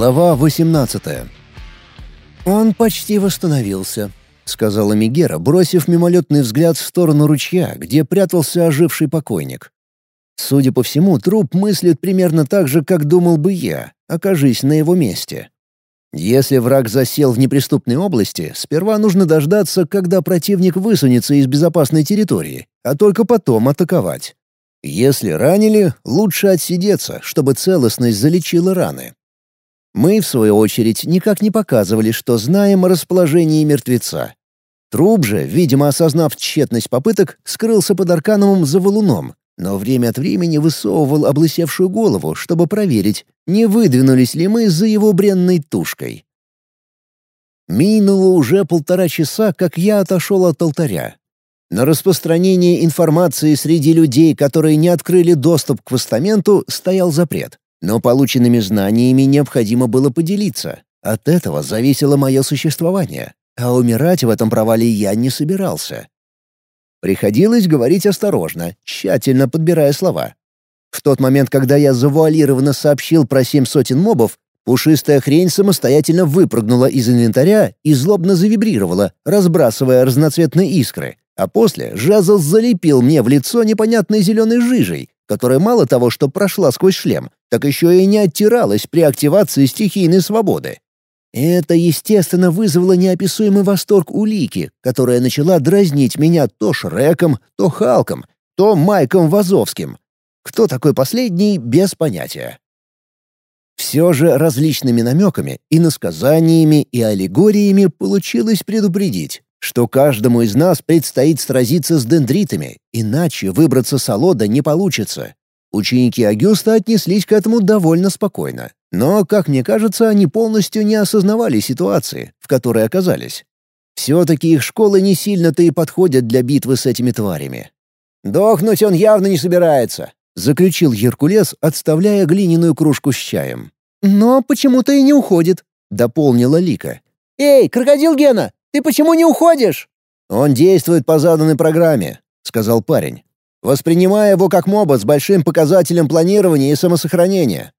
Глава 18 «Он почти восстановился», — сказала Мигера, бросив мимолетный взгляд в сторону ручья, где прятался оживший покойник. Судя по всему, труп мыслит примерно так же, как думал бы я, окажись на его месте. Если враг засел в неприступной области, сперва нужно дождаться, когда противник высунется из безопасной территории, а только потом атаковать. Если ранили, лучше отсидеться, чтобы целостность залечила раны. Мы, в свою очередь, никак не показывали, что знаем о расположении мертвеца. Труп же, видимо, осознав тщетность попыток, скрылся под аркановым за валуном, но время от времени высовывал облысевшую голову, чтобы проверить, не выдвинулись ли мы за его бренной тушкой. Минуло уже полтора часа, как я отошел от алтаря. На распространение информации среди людей, которые не открыли доступ к постаменту, стоял запрет. Но полученными знаниями необходимо было поделиться. От этого зависело мое существование, а умирать в этом провале я не собирался. Приходилось говорить осторожно, тщательно подбирая слова. В тот момент, когда я завуалированно сообщил про семь сотен мобов, пушистая хрень самостоятельно выпрыгнула из инвентаря и злобно завибрировала, разбрасывая разноцветные искры, а после жезл залепил мне в лицо непонятной зеленой жижей, которая мало того, что прошла сквозь шлем, так еще и не оттиралась при активации стихийной свободы. Это, естественно, вызвало неописуемый восторг у Лики, которая начала дразнить меня то Шреком, то Халком, то Майком Вазовским. Кто такой последний, без понятия. Все же различными намеками, и насказаниями, и аллегориями получилось предупредить, что каждому из нас предстоит сразиться с дендритами, иначе выбраться с Алода не получится. Ученики Агюста отнеслись к этому довольно спокойно. Но, как мне кажется, они полностью не осознавали ситуации, в которой оказались. Все-таки их школы не сильно-то и подходят для битвы с этими тварями. «Дохнуть он явно не собирается», — заключил Геркулес, отставляя глиняную кружку с чаем. «Но почему-то и не уходит», — дополнила Лика. «Эй, крокодил Гена, ты почему не уходишь?» «Он действует по заданной программе», — сказал парень. «Воспринимая его как моба с большим показателем планирования и самосохранения.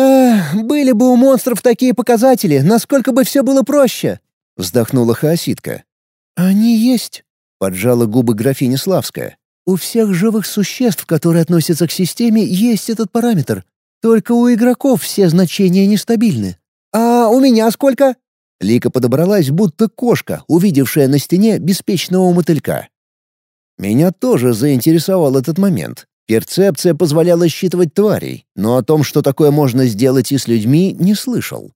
«Эх, были бы у монстров такие показатели, насколько бы все было проще!» — вздохнула Хаоситка. «Они есть», — поджала губы графиня Славская. «У всех живых существ, которые относятся к системе, есть этот параметр. Только у игроков все значения нестабильны». «А у меня сколько?» Лика подобралась, будто кошка, увидевшая на стене беспечного мотылька. Меня тоже заинтересовал этот момент. Перцепция позволяла считывать тварей, но о том, что такое можно сделать и с людьми, не слышал.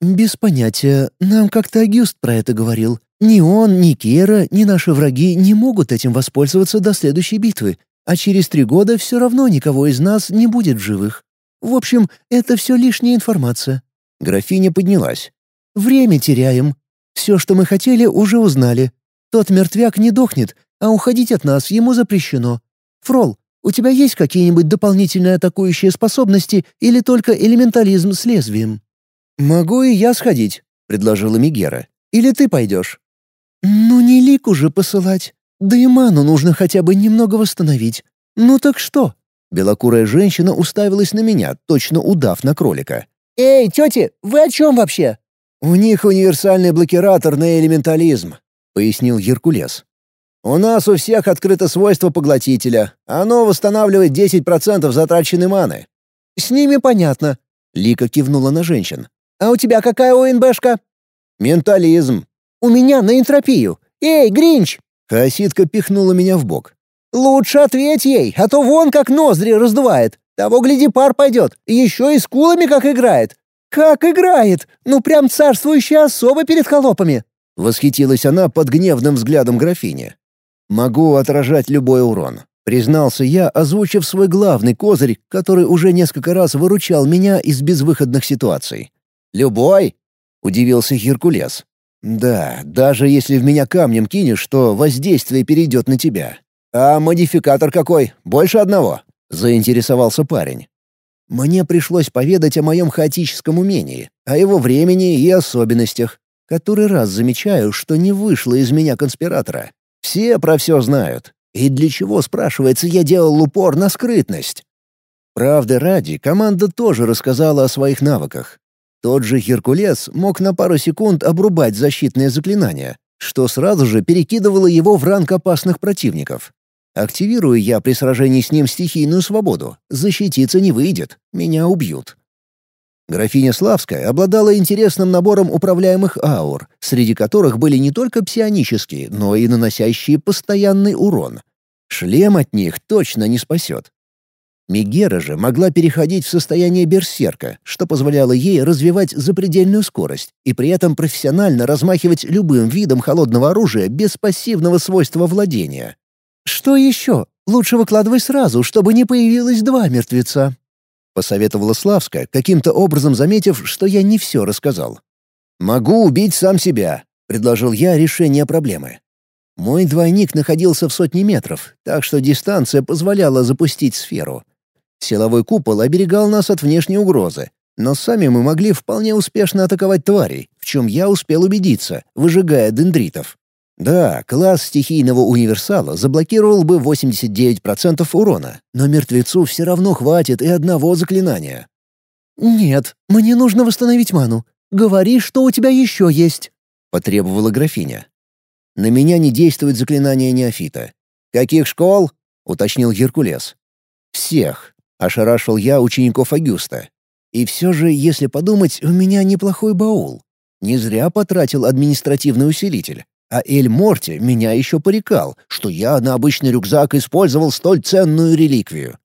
«Без понятия. Нам как-то Агюст про это говорил. Ни он, ни Кера, ни наши враги не могут этим воспользоваться до следующей битвы, а через три года все равно никого из нас не будет в живых. В общем, это все лишняя информация». Графиня поднялась. «Время теряем. Все, что мы хотели, уже узнали. Тот мертвяк не дохнет, а уходить от нас ему запрещено. Фрол, у тебя есть какие-нибудь дополнительные атакующие способности или только элементализм с лезвием?» «Могу и я сходить», — предложила Мигера. «Или ты пойдешь?» «Ну не лику же посылать. Да и ману нужно хотя бы немного восстановить. Ну так что?» Белокурая женщина уставилась на меня, точно удав на кролика. «Эй, тети, вы о чем вообще?» «У них универсальный блокиратор на элементализм», — пояснил Геркулес. У нас у всех открыто свойство поглотителя. Оно восстанавливает 10% затраченной маны». «С ними понятно», — Лика кивнула на женщин. «А у тебя какая ОНБшка?» «Ментализм». «У меня на энтропию. Эй, Гринч!» Хасидка пихнула меня в бок. «Лучше ответь ей, а то вон как ноздри раздувает. Того, гляди, пар пойдет. Еще и с кулами как играет. Как играет! Ну прям царствующая особа перед холопами!» Восхитилась она под гневным взглядом графини. «Могу отражать любой урон», — признался я, озвучив свой главный козырь, который уже несколько раз выручал меня из безвыходных ситуаций. «Любой?» — удивился Геркулес. «Да, даже если в меня камнем кинешь, то воздействие перейдет на тебя. А модификатор какой? Больше одного?» — заинтересовался парень. Мне пришлось поведать о моем хаотическом умении, о его времени и особенностях. Который раз замечаю, что не вышло из меня конспиратора. Все про все знают. И для чего, спрашивается, я делал упор на скрытность? Правды ради, команда тоже рассказала о своих навыках. Тот же Геркулес мог на пару секунд обрубать защитное заклинание, что сразу же перекидывало его в ранг опасных противников. Активирую я при сражении с ним стихийную свободу. Защититься не выйдет, меня убьют. Графиня Славская обладала интересным набором управляемых аур, среди которых были не только псионические, но и наносящие постоянный урон. Шлем от них точно не спасет. Мегера же могла переходить в состояние берсерка, что позволяло ей развивать запредельную скорость и при этом профессионально размахивать любым видом холодного оружия без пассивного свойства владения. «Что еще? Лучше выкладывай сразу, чтобы не появилось два мертвеца», — посоветовала Славска, каким-то образом заметив, что я не все рассказал. «Могу убить сам себя», — предложил я решение проблемы. Мой двойник находился в сотне метров, так что дистанция позволяла запустить сферу. Силовой купол оберегал нас от внешней угрозы, но сами мы могли вполне успешно атаковать тварей, в чем я успел убедиться, выжигая дендритов. Да, класс стихийного универсала заблокировал бы 89% урона, но мертвецу все равно хватит и одного заклинания. «Нет, мне нужно восстановить ману. Говори, что у тебя еще есть», — потребовала графиня. На меня не действует заклинание неофита. «Каких школ?» — уточнил Геркулес. «Всех», — ошарашил я учеников Агюста. «И все же, если подумать, у меня неплохой баул. Не зря потратил административный усилитель. А Эль Морти меня еще порекал, что я на обычный рюкзак использовал столь ценную реликвию.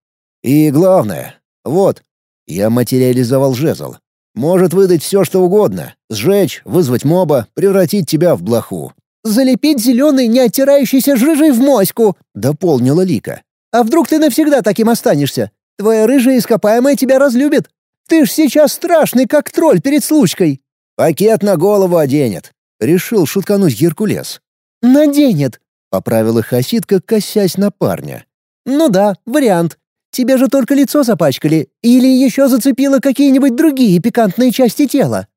И главное, вот, я материализовал жезл. Может выдать все, что угодно. Сжечь, вызвать моба, превратить тебя в блоху. «Залепить зеленый, не оттирающийся жижей в моську!» — дополнила Лика. «А вдруг ты навсегда таким останешься? Твоя рыжая ископаемая тебя разлюбит. Ты ж сейчас страшный, как тролль перед случкой!» «Пакет на голову оденет. Решил шуткануть Геркулес. «Наденет», — поправила Хасидка, косясь на парня. «Ну да, вариант. Тебе же только лицо запачкали. Или еще зацепило какие-нибудь другие пикантные части тела?»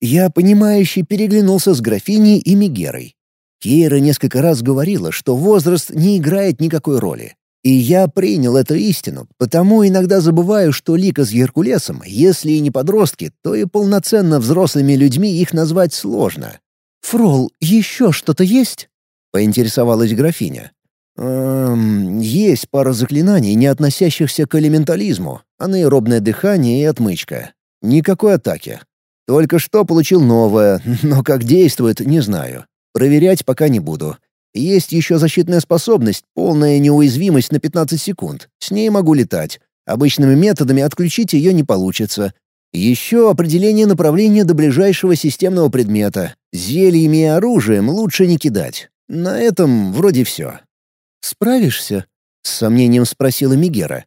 Я, понимающе переглянулся с графиней и Мегерой. Кейра несколько раз говорила, что возраст не играет никакой роли. И я принял эту истину, потому иногда забываю, что Лика с Геркулесом, если и не подростки, то и полноценно взрослыми людьми их назвать сложно. «Фрол, еще что-то есть?» — поинтересовалась графиня. «Эм, есть пара заклинаний, не относящихся к элементализму, анаэробное дыхание и отмычка. Никакой атаки. Только что получил новое, но как действует, не знаю. Проверять пока не буду. Есть еще защитная способность, полная неуязвимость на 15 секунд. С ней могу летать. Обычными методами отключить ее не получится. Еще определение направления до ближайшего системного предмета. Зельями и оружием лучше не кидать. На этом вроде все. «Справишься?» — с сомнением спросила Мигера.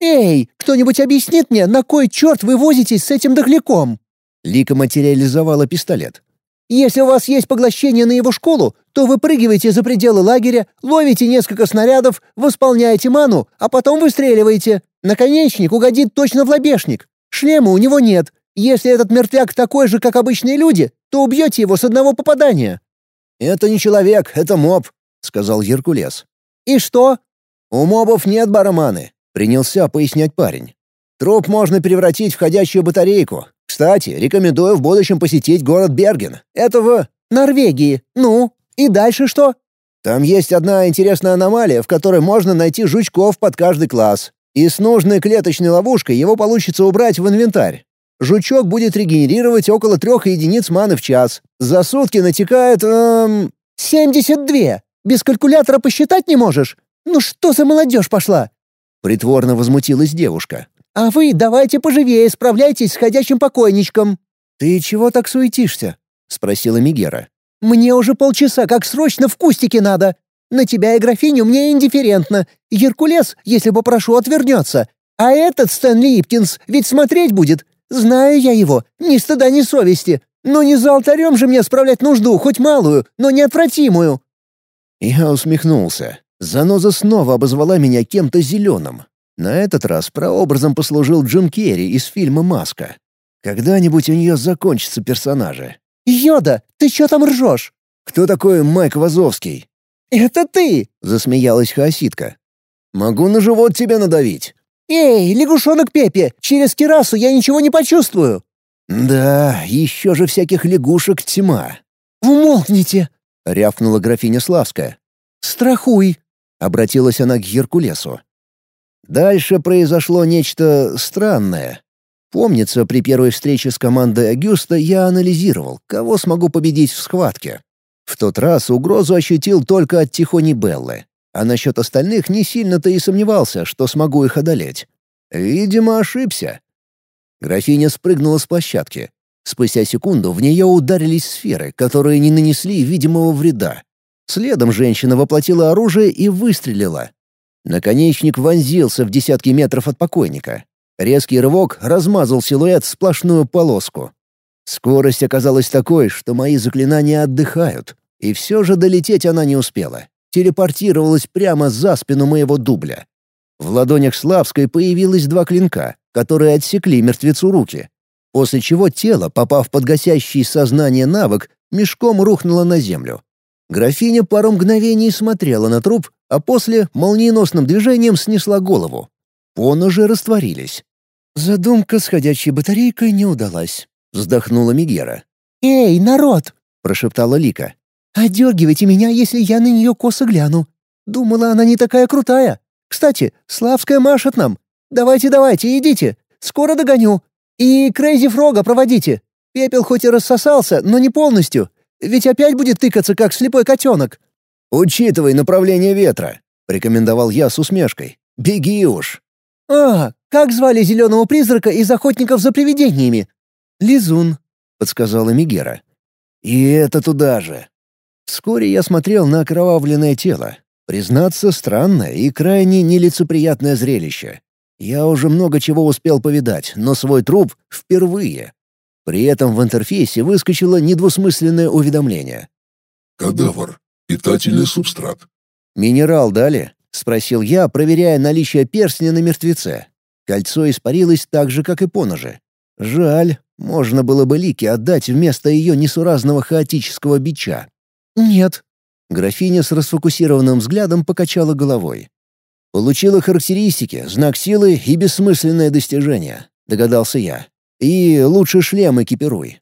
«Эй, кто-нибудь объяснит мне, на кой черт вы возитесь с этим дохляком?» Лика материализовала пистолет. «Если у вас есть поглощение на его школу, то выпрыгиваете за пределы лагеря, ловите несколько снарядов, восполняете ману, а потом выстреливаете. Наконечник угодит точно в лобешник. Шлема у него нет. Если этот мертвяк такой же, как обычные люди, то убьете его с одного попадания». «Это не человек, это моб», — сказал Геркулес. «И что?» «У мобов нет бароманы», — принялся пояснять парень. «Труп можно превратить в ходячую батарейку. Кстати, рекомендую в будущем посетить город Берген. Это в...» «Норвегии. Ну, и дальше что?» «Там есть одна интересная аномалия, в которой можно найти жучков под каждый класс. И с нужной клеточной ловушкой его получится убрать в инвентарь. Жучок будет регенерировать около трех единиц маны в час. За сутки натекает... Эм... «Семьдесят две! Без калькулятора посчитать не можешь? Ну что за молодежь пошла?» Притворно возмутилась девушка. «А вы давайте поживее справляйтесь с ходячим покойничком». «Ты чего так суетишься?» — спросила Мигера. «Мне уже полчаса как срочно в кустике надо. На тебя и графиню мне индифферентно. Геркулес, если попрошу, отвернется. А этот Стэн Липкинс ведь смотреть будет. Знаю я его, ни стыда, ни совести. Но не за алтарем же мне справлять нужду, хоть малую, но неотвратимую». Я усмехнулся. Заноза снова обозвала меня кем-то зеленым. На этот раз прообразом послужил Джим Керри из фильма «Маска». Когда-нибудь у нее закончатся персонажи. «Йода, ты что там ржешь?» «Кто такой Майк Вазовский?» «Это ты!» — засмеялась Хаоситка. «Могу на живот тебе надавить». «Эй, лягушонок Пепе, через кирасу я ничего не почувствую!» «Да, еще же всяких лягушек тьма». «Умолкните!» — рявкнула графиня Славская. «Страхуй!» — обратилась она к Геркулесу. Дальше произошло нечто странное. Помнится, при первой встрече с командой Агюста я анализировал, кого смогу победить в схватке. В тот раз угрозу ощутил только от Тихони Беллы, а насчет остальных не сильно-то и сомневался, что смогу их одолеть. Видимо, ошибся. Графиня спрыгнула с площадки. Спустя секунду в нее ударились сферы, которые не нанесли видимого вреда. Следом женщина воплотила оружие и выстрелила. Наконечник вонзился в десятки метров от покойника. Резкий рывок размазал силуэт в сплошную полоску. Скорость оказалась такой, что мои заклинания отдыхают. И все же долететь она не успела. Телепортировалась прямо за спину моего дубля. В ладонях Славской появилось два клинка, которые отсекли мертвецу руки. После чего тело, попав под гасящий сознание навык, мешком рухнуло на землю. Графиня пару мгновений смотрела на труп, а после молниеносным движением снесла голову. Поножи растворились. «Задумка с ходячей батарейкой не удалась», — вздохнула Мигера. «Эй, народ!» — прошептала Лика. «Одергивайте меня, если я на нее косо гляну. Думала, она не такая крутая. Кстати, Славская машет нам. Давайте, давайте, идите. Скоро догоню. И Крейзи Фрога проводите. Пепел хоть и рассосался, но не полностью. Ведь опять будет тыкаться, как слепой котенок». «Учитывай направление ветра», — рекомендовал я с усмешкой. «Беги уж». «А, как звали зеленого призрака из охотников за привидениями?» «Лизун», — подсказала Мигера. «И это туда же». Вскоре я смотрел на окровавленное тело. Признаться, странное и крайне нелицеприятное зрелище. Я уже много чего успел повидать, но свой труп — впервые. При этом в интерфейсе выскочило недвусмысленное уведомление. «Кадавр. Питательный субстрат». «Минерал дали?» — спросил я, проверяя наличие перстня на мертвеце. Кольцо испарилось так же, как и поножи. Жаль, можно было бы Лике отдать вместо ее несуразного хаотического бича. «Нет». Графиня с расфокусированным взглядом покачала головой. «Получила характеристики, знак силы и бессмысленное достижение», — догадался я. И лучше шлем экипируй».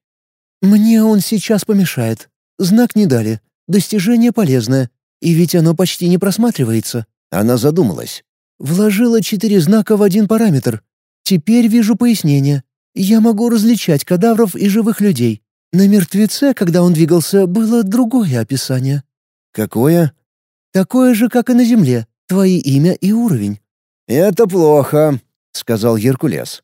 «Мне он сейчас помешает. Знак не дали. Достижение полезное. И ведь оно почти не просматривается». Она задумалась. «Вложила четыре знака в один параметр. Теперь вижу пояснение. Я могу различать кадавров и живых людей. На мертвеце, когда он двигался, было другое описание». «Какое?» «Такое же, как и на земле. Твои имя и уровень». «Это плохо», — сказал Геркулес.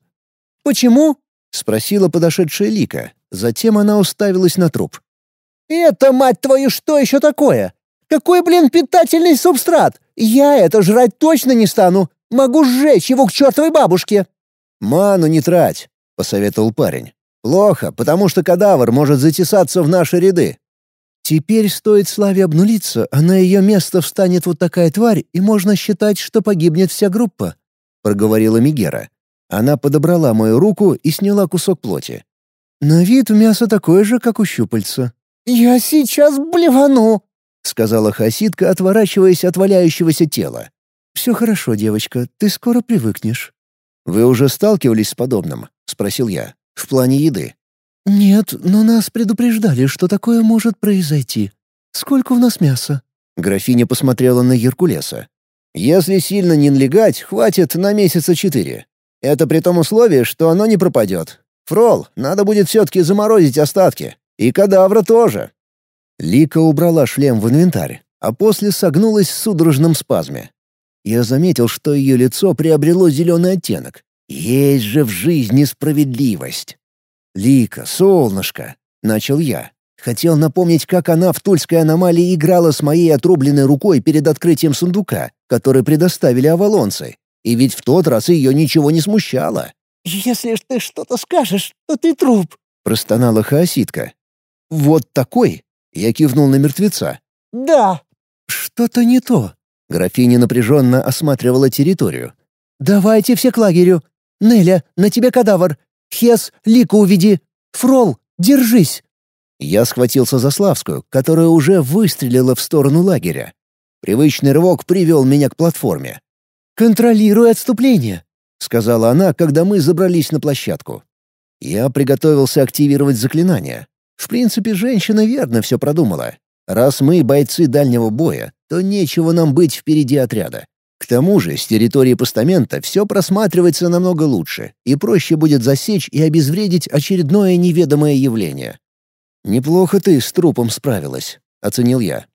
«Почему?» — спросила подошедшая Лика. Затем она уставилась на труп. «Это, мать твою, что еще такое? Какой, блин, питательный субстрат? Я это жрать точно не стану. Могу сжечь его к чертовой бабушке». «Ману не трать», — посоветовал парень. «Плохо, потому что кадавр может затесаться в наши ряды». «Теперь стоит Славе обнулиться, а на ее место встанет вот такая тварь, и можно считать, что погибнет вся группа», — проговорила Мигера. Она подобрала мою руку и сняла кусок плоти. «На вид мясо такое же, как у щупальца». «Я сейчас блевану», — сказала Хасидка, отворачиваясь от валяющегося тела. «Все хорошо, девочка, ты скоро привыкнешь». «Вы уже сталкивались с подобным?» — спросил я. «В плане еды?» «Нет, но нас предупреждали, что такое может произойти. Сколько у нас мяса?» Графиня посмотрела на Геркулеса. «Если сильно не налегать, хватит на месяца четыре. Это при том условии, что оно не пропадет. Фрол, надо будет все-таки заморозить остатки. И кадавра тоже». Лика убрала шлем в инвентарь, а после согнулась в судорожном спазме. Я заметил, что ее лицо приобрело зеленый оттенок. Есть же в жизни справедливость. «Лика, солнышко!» — начал я. Хотел напомнить, как она в Тульской аномалии играла с моей отрубленной рукой перед открытием сундука, который предоставили авалонцы. И ведь в тот раз ее ничего не смущало. «Если ты что-то скажешь, то ты труп», — простонала хаоситка. «Вот такой?» — я кивнул на мертвеца. «Да». «Что-то не то». Графиня напряженно осматривала территорию. «Давайте все к лагерю. Неля, на тебе кадавр. Хес, Лику уведи. Фрол, держись». Я схватился за Славскую, которая уже выстрелила в сторону лагеря. Привычный рывок привел меня к платформе. «Контролируй отступление», — сказала она, когда мы забрались на площадку. Я приготовился активировать заклинание. В принципе, женщина верно все продумала. Раз мы бойцы дальнего боя, то нечего нам быть впереди отряда. К тому же с территории постамента все просматривается намного лучше, и проще будет засечь и обезвредить очередное неведомое явление. «Неплохо ты с трупом справилась», — оценил я.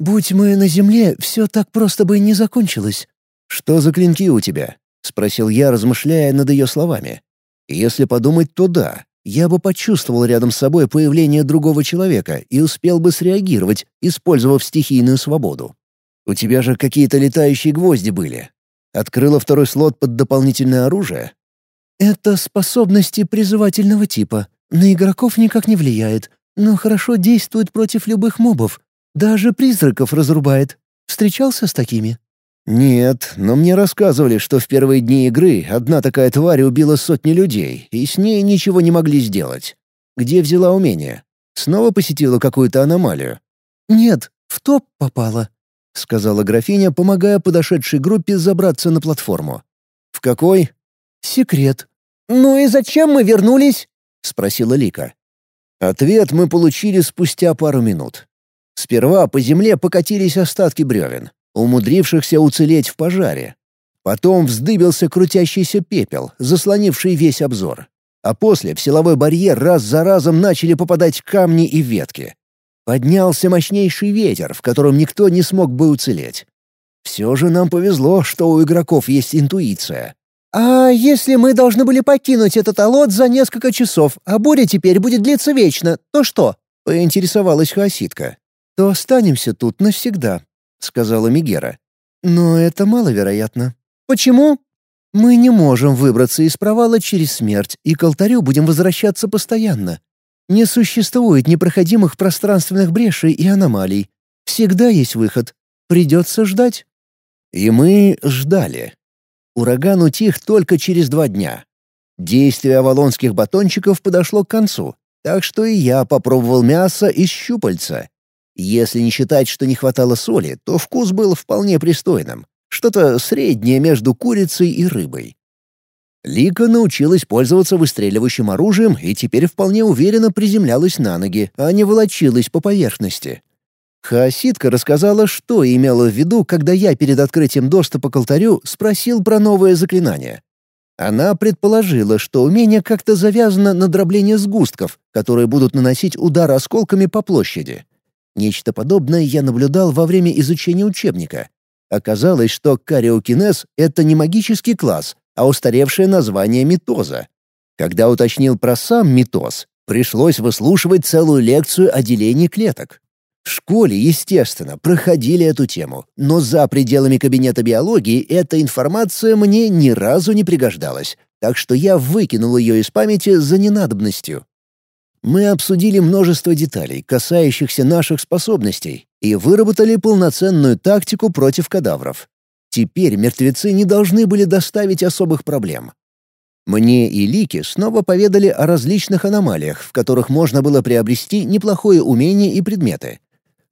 «Будь мы на земле, все так просто бы не закончилось». «Что за клинки у тебя?» — спросил я, размышляя над ее словами. «Если подумать, то да, я бы почувствовал рядом с собой появление другого человека и успел бы среагировать, использовав стихийную свободу. У тебя же какие-то летающие гвозди были. Открыла второй слот под дополнительное оружие? Это способности призывательного типа. На игроков никак не влияет, но хорошо действует против любых мобов. Даже призраков разрубает. Встречался с такими? «Нет, но мне рассказывали, что в первые дни игры одна такая тварь убила сотни людей, и с ней ничего не могли сделать. Где взяла умение? Снова посетила какую-то аномалию?» «Нет, в топ попала», — сказала графиня, помогая подошедшей группе забраться на платформу. «В какой?» «Секрет». «Ну и зачем мы вернулись?» — спросила Лика. Ответ мы получили спустя пару минут. Сперва по земле покатились остатки бревен умудрившихся уцелеть в пожаре. Потом вздыбился крутящийся пепел, заслонивший весь обзор. А после в силовой барьер раз за разом начали попадать камни и ветки. Поднялся мощнейший ветер, в котором никто не смог бы уцелеть. Все же нам повезло, что у игроков есть интуиция. «А если мы должны были покинуть этот алот за несколько часов, а буря теперь будет длиться вечно, то что?» — поинтересовалась Хаситка. «То останемся тут навсегда», — сказала Мигера. «Но это маловероятно». «Почему?» «Мы не можем выбраться из провала через смерть, и к алтарю будем возвращаться постоянно. Не существует непроходимых пространственных брешей и аномалий. Всегда есть выход. Придется ждать». И мы ждали. Ураган утих только через два дня. Действие авалонских батончиков подошло к концу, так что и я попробовал мясо из щупальца если не считать, что не хватало соли, то вкус был вполне пристойным. Что-то среднее между курицей и рыбой. Лика научилась пользоваться выстреливающим оружием и теперь вполне уверенно приземлялась на ноги, а не волочилась по поверхности. Хаоситка рассказала, что имела в виду, когда я перед открытием доступа к алтарю спросил про новое заклинание. Она предположила, что умение как-то завязано на дробление сгустков, которые будут наносить удар осколками по площади. Нечто подобное я наблюдал во время изучения учебника. Оказалось, что кариокинез — это не магический класс, а устаревшее название митоза. Когда уточнил про сам митоз, пришлось выслушивать целую лекцию о делении клеток. В школе, естественно, проходили эту тему, но за пределами кабинета биологии эта информация мне ни разу не пригождалась, так что я выкинул ее из памяти за ненадобностью. Мы обсудили множество деталей, касающихся наших способностей, и выработали полноценную тактику против кадавров. Теперь мертвецы не должны были доставить особых проблем. Мне и Лики снова поведали о различных аномалиях, в которых можно было приобрести неплохое умение и предметы.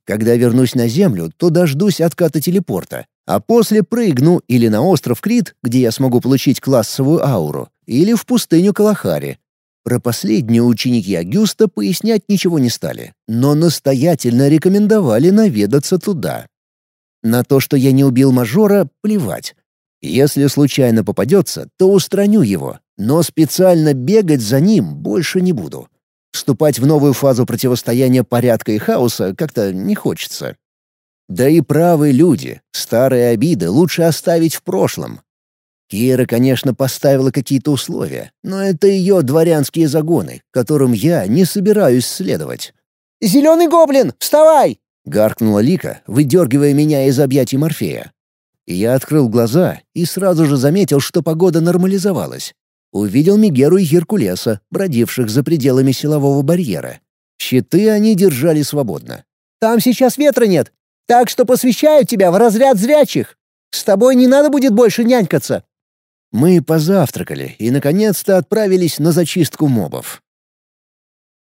Когда вернусь на Землю, то дождусь отката телепорта, а после прыгну или на остров Крит, где я смогу получить классовую ауру, или в пустыню Калахари, про последнюю ученики Агюста пояснять ничего не стали, но настоятельно рекомендовали наведаться туда. На то, что я не убил мажора, плевать. Если случайно попадется, то устраню его, но специально бегать за ним больше не буду. Вступать в новую фазу противостояния порядка и хаоса как-то не хочется. Да и правые люди, старые обиды лучше оставить в прошлом, Кира, конечно, поставила какие-то условия, но это ее дворянские загоны, которым я не собираюсь следовать. «Зеленый гоблин, вставай!» — гаркнула Лика, выдергивая меня из объятий Морфея. Я открыл глаза и сразу же заметил, что погода нормализовалась. Увидел Мигеру и Геркулеса, бродивших за пределами силового барьера. Щиты они держали свободно. «Там сейчас ветра нет, так что посвящаю тебя в разряд зрячих. С тобой не надо будет больше нянькаться. Мы позавтракали и, наконец-то, отправились на зачистку мобов.